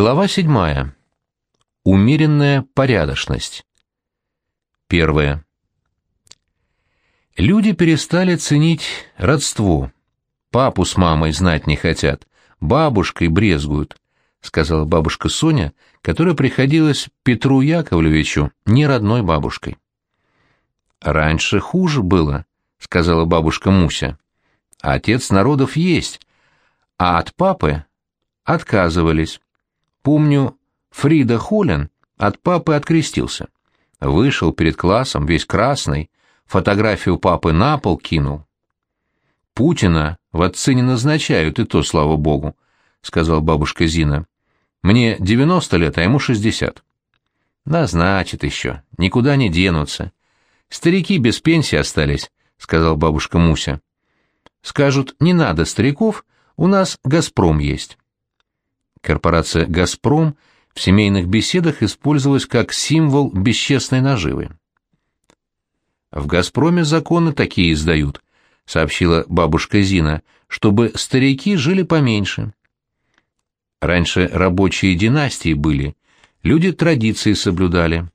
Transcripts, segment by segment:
Глава седьмая. Умеренная порядочность. Первое. Люди перестали ценить родство. Папу с мамой знать не хотят, бабушкой брезгуют, сказала бабушка Соня, которая приходилась Петру Яковлевичу не родной бабушкой. Раньше хуже было, сказала бабушка Муся. Отец народов есть, а от папы отказывались. Помню, Фрида Холлен от папы открестился. Вышел перед классом, весь красный, фотографию папы на пол кинул. «Путина в отцы не назначают, и то, слава богу», — сказала бабушка Зина. «Мне девяносто лет, а ему шестьдесят». «Назначит еще, никуда не денутся. Старики без пенсии остались», — сказала бабушка Муся. «Скажут, не надо стариков, у нас «Газпром» есть». Корпорация «Газпром» в семейных беседах использовалась как символ бесчестной наживы. «В «Газпроме» законы такие издают», — сообщила бабушка Зина, «чтобы старики жили поменьше». Раньше рабочие династии были, люди традиции соблюдали.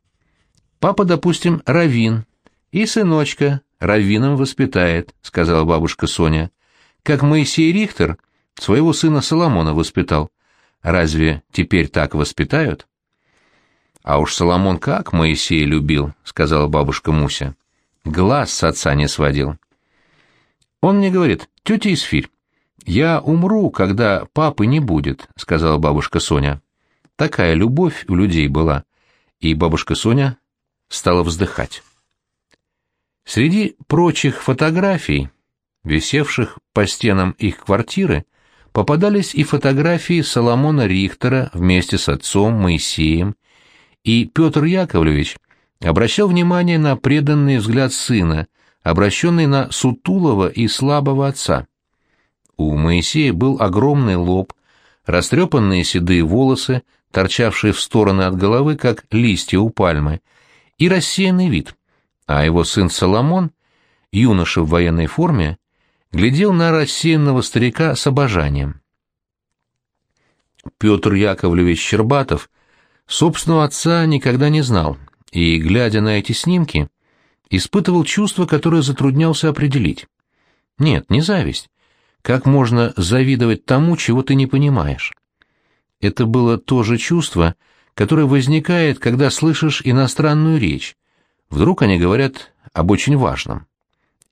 Папа, допустим, равин, и сыночка раввином воспитает, — сказала бабушка Соня, — как Моисей Рихтер своего сына Соломона воспитал. Разве теперь так воспитают? А уж Соломон как Моисея любил, сказала бабушка Муся. Глаз с отца не сводил. Он мне говорит, тетя Исфирь, я умру, когда папы не будет, сказала бабушка Соня. Такая любовь у людей была. И бабушка Соня стала вздыхать. Среди прочих фотографий, висевших по стенам их квартиры, попадались и фотографии Соломона Рихтера вместе с отцом Моисеем, и Петр Яковлевич обращал внимание на преданный взгляд сына, обращенный на сутулого и слабого отца. У Моисея был огромный лоб, растрепанные седые волосы, торчавшие в стороны от головы, как листья у пальмы, и рассеянный вид, а его сын Соломон, юноша в военной форме, глядел на рассеянного старика с обожанием. Петр Яковлевич Щербатов собственного отца никогда не знал, и, глядя на эти снимки, испытывал чувство, которое затруднялся определить. Нет, не зависть. Как можно завидовать тому, чего ты не понимаешь? Это было то же чувство, которое возникает, когда слышишь иностранную речь. Вдруг они говорят об очень важном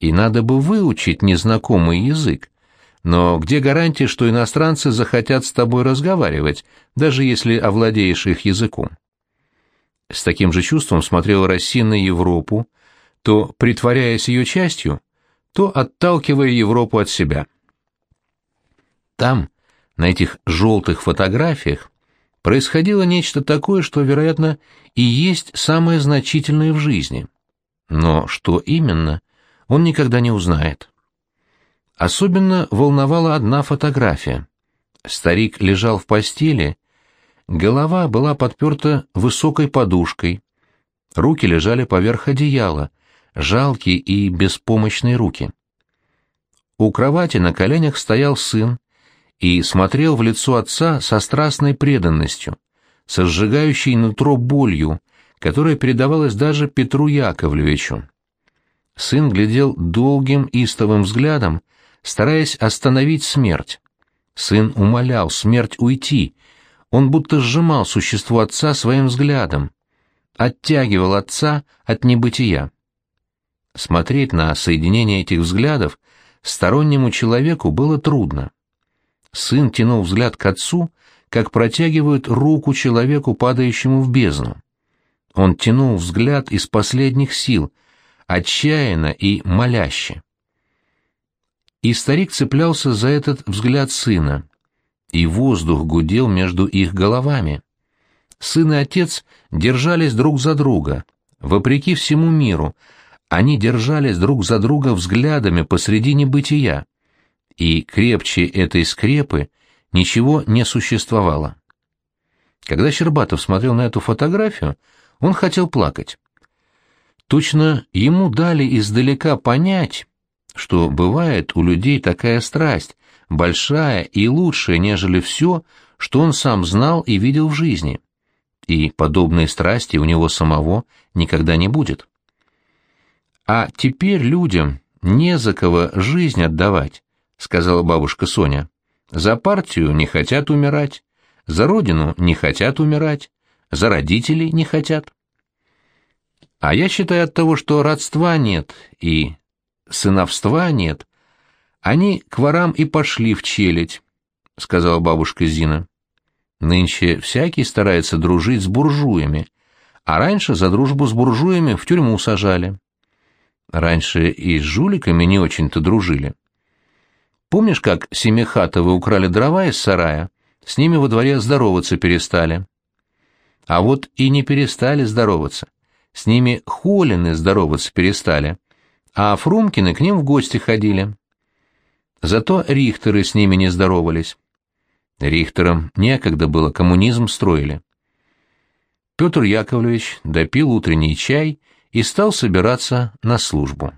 и надо бы выучить незнакомый язык. Но где гарантия, что иностранцы захотят с тобой разговаривать, даже если овладеешь их языком? С таким же чувством смотрела Россия на Европу, то притворяясь ее частью, то отталкивая Европу от себя. Там, на этих желтых фотографиях, происходило нечто такое, что, вероятно, и есть самое значительное в жизни. Но что именно, он никогда не узнает. Особенно волновала одна фотография. Старик лежал в постели, голова была подперта высокой подушкой, руки лежали поверх одеяла, жалкие и беспомощные руки. У кровати на коленях стоял сын и смотрел в лицо отца со страстной преданностью, со сжигающей нутро болью, которая передавалась даже Петру Яковлевичу. Сын глядел долгим истовым взглядом, стараясь остановить смерть. Сын умолял смерть уйти. Он будто сжимал существо отца своим взглядом, оттягивал отца от небытия. Смотреть на соединение этих взглядов стороннему человеку было трудно. Сын тянул взгляд к отцу, как протягивают руку человеку, падающему в бездну. Он тянул взгляд из последних сил, отчаянно и моляще. И старик цеплялся за этот взгляд сына, и воздух гудел между их головами. Сын и отец держались друг за друга, вопреки всему миру, они держались друг за друга взглядами посреди небытия, и крепче этой скрепы ничего не существовало. Когда Щербатов смотрел на эту фотографию, он хотел плакать. Точно ему дали издалека понять, что бывает у людей такая страсть, большая и лучшая, нежели все, что он сам знал и видел в жизни. И подобной страсти у него самого никогда не будет. А теперь людям не за кого жизнь отдавать, сказала бабушка Соня. За партию не хотят умирать, за родину не хотят умирать, за родителей не хотят. А я считаю от того, что родства нет и сыновства нет, они к ворам и пошли в челядь, — сказала бабушка Зина. Нынче всякий старается дружить с буржуями, а раньше за дружбу с буржуями в тюрьму сажали. Раньше и с жуликами не очень-то дружили. Помнишь, как Семихатовы украли дрова из сарая? С ними во дворе здороваться перестали. А вот и не перестали здороваться. С ними Холины здороваться перестали, а Фрумкины к ним в гости ходили. Зато Рихтеры с ними не здоровались. Рихтерам некогда было, коммунизм строили. Петр Яковлевич допил утренний чай и стал собираться на службу.